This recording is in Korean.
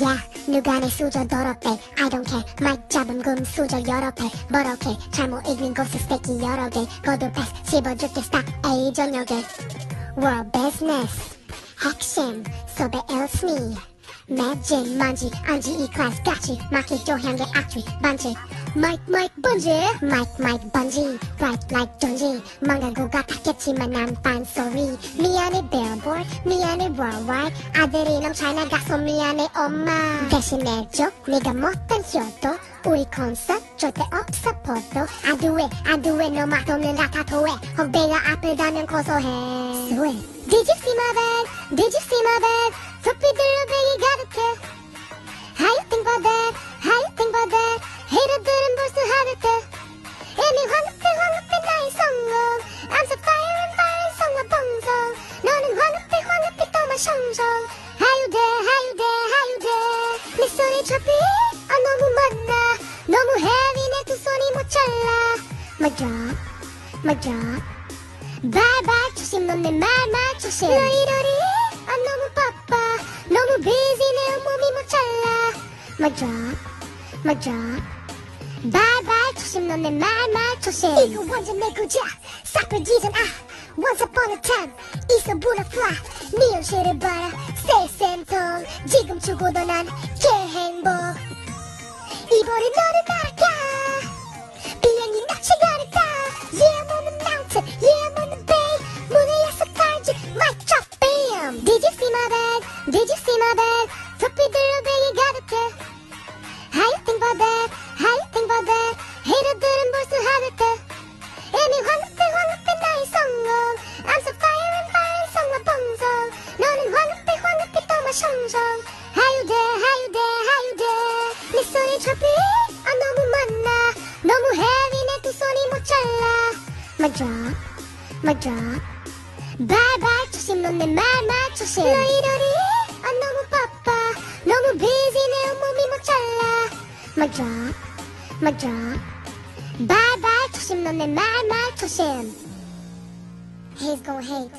야 누가 내 수저 더럽대? I don't care. 마이크 잡음 금수저 여럿 패. 버럭해. 잘못 익은 것들 스테끼 여러 개. 거듭해서 씹어줄게. 스타의 저녁에. World business. 핵심 섭외 1순위 매진 많지. 않지 이 클래스 같이 마키 좋은 향기에 악취는 반칙. Mic mic bungee. Mic mic bungee. Bright light 전진 망할 거 같았겠지만 I'm fine, sorry. 미안해 billboard. 미안해 worldwide. 아들이 넘 잘나가서 미안해 엄마. 대신해줘 네가 못한 효도 우리 콘서트 절대 없어 포도. do it 너 맛없는 라타토에. 혹대가 아프다면 고소해. Sweet Did you see my bag? Did you see my bag? 소피들로 베이 가 there? How you there? 내 손이 잡히 아 너무 많아. 너무 내두 손이 못 잘라. My drop 바이바이 조심 넌내 말만 조심. 너 이러리 아 너무 바빠. 너무 busy 내 온몸이 못 잘라. My drop 바이바이 조심 넌내 말만 조심. 이거 완전 내 구작 사표지전 아 Once upon a time 있어 butterfly 네 현실을 봐라 세센통 지금 죽어도 난 개행복 이번에 너를 날아가 비행이 낚시가니까 Yeah I'm on the mountain Yeah I'm on the bay 문을 약속하지 Mic drop bam Did you see my bag? Did you see my bag? 소피들로 베개 내 손이 잡히 아 너무 많아 너무 heavy 내두 손이 못 잘라 My drop My drop Bye bye 조심 넌내 말만 조심 너 이러리 아 너무 바빠 너무 busy 내 온몸이 못 잘라 My drop My drop Bye bye 조심 넌내 말만 조심 He's gon' hate